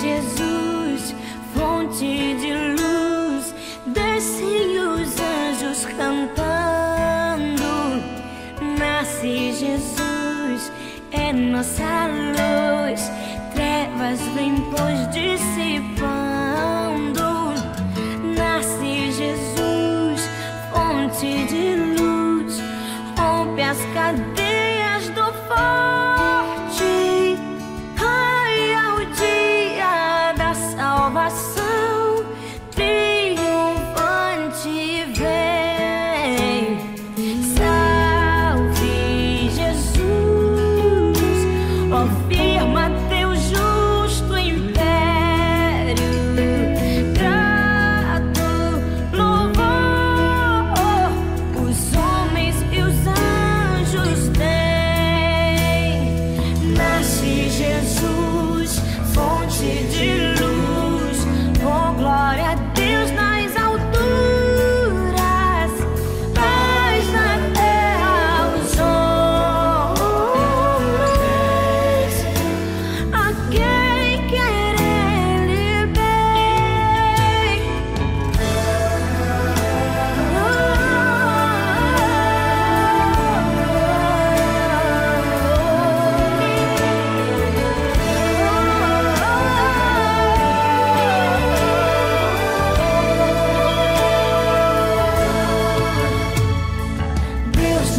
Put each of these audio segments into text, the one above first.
Jesus, fonte de luz, desce os anjos cantando. Nasce Jesus, é nossa luz, trevas vem pois dissipando. Nasce Jesus, fonte de luz, rompe as cadeias.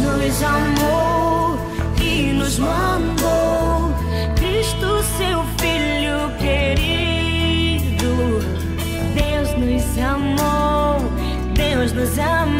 nos amou e nos mandou Cristo, seu Filho querido. Deus nos amou, Deus nos amou.